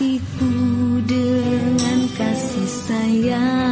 hatiku dengan kasih sayang.